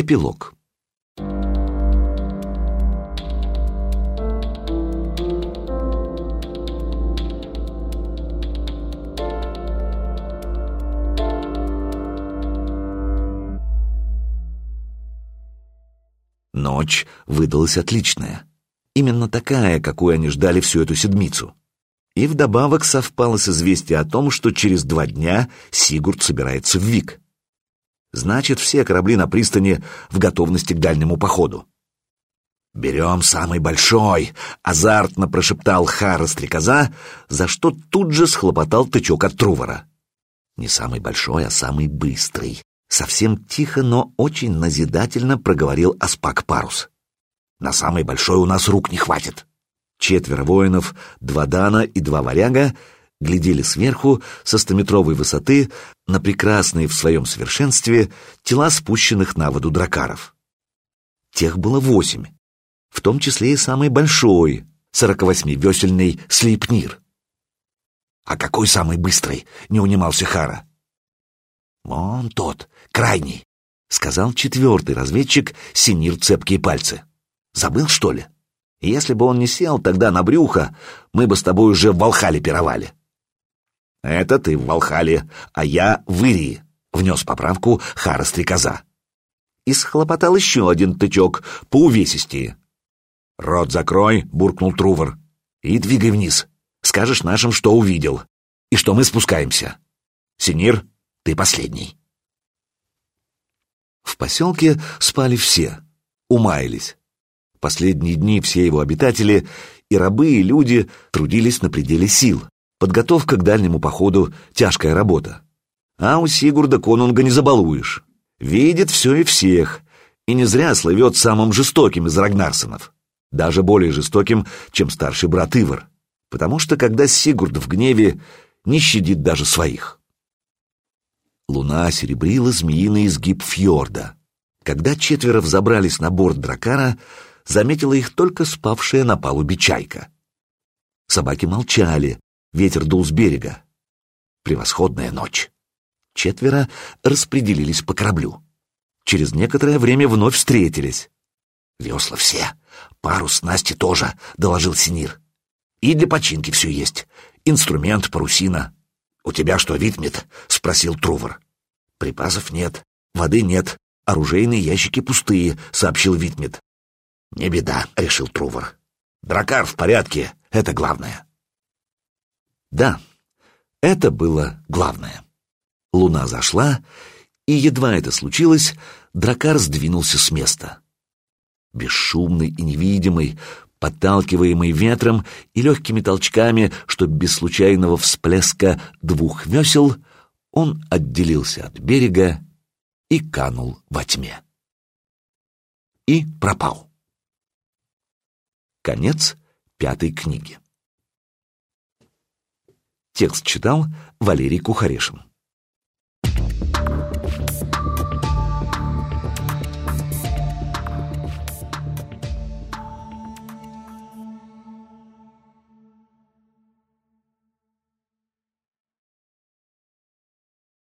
Эпилог. Ночь выдалась отличная. Именно такая, какую они ждали всю эту седмицу. И вдобавок совпало с известием о том, что через два дня Сигурд собирается в Вик. Значит, все корабли на пристани в готовности к дальнему походу. «Берем самый большой!» — азартно прошептал Хара стрекоза, за что тут же схлопотал тычок от Трувора. Не самый большой, а самый быстрый. Совсем тихо, но очень назидательно проговорил Аспак Парус. «На самый большой у нас рук не хватит!» Четверо воинов, два Дана и два варяга глядели сверху со стометровой высоты на прекрасные в своем совершенстве тела спущенных на воду дракаров. Тех было восемь, в том числе и самый большой, сорокавосьмивесельный Слейпнир. «А какой самый быстрый?» — не унимался Хара. «Вон тот, крайний», — сказал четвертый разведчик, синир цепкие пальцы. «Забыл, что ли?» Если бы он не сел тогда на брюхо, мы бы с тобой уже в Волхале пировали. Это ты в Волхале, а я в Ирии, — внес поправку Хара Стрекоза. И схлопотал еще один тычок по увесистее. «Рот закрой», — буркнул Трувор, — «и двигай вниз. Скажешь нашим, что увидел, и что мы спускаемся. Синир, ты последний». В поселке спали все, умаялись. Последние дни все его обитатели, и рабы, и люди, трудились на пределе сил. Подготовка к дальнему походу — тяжкая работа. А у Сигурда конунга не забалуешь. Видит все и всех, и не зря слывет самым жестоким из Рагнарсонов. Даже более жестоким, чем старший брат Ивар. Потому что когда Сигурд в гневе, не щадит даже своих. Луна серебрила змеиный изгиб фьорда. Когда четверо взобрались на борт дракара, заметила их только спавшая на палубе чайка. Собаки молчали, ветер дул с берега. Превосходная ночь. Четверо распределились по кораблю. Через некоторое время вновь встретились. «Весла все, парус Насти тоже», — доложил Синир. «И для починки все есть. Инструмент, парусина». «У тебя что, Витмит?» — спросил Трувор. «Припасов нет, воды нет, оружейные ящики пустые», — сообщил Витмит. «Не беда», — решил Трувор. «Дракар в порядке, это главное». Да, это было главное. Луна зашла, и едва это случилось, дракар сдвинулся с места. Бесшумный и невидимый, подталкиваемый ветром и легкими толчками, что без случайного всплеска двух весел, он отделился от берега и канул во тьме. И пропал. Конец пятой книги. Текст читал Валерий Кухарешин.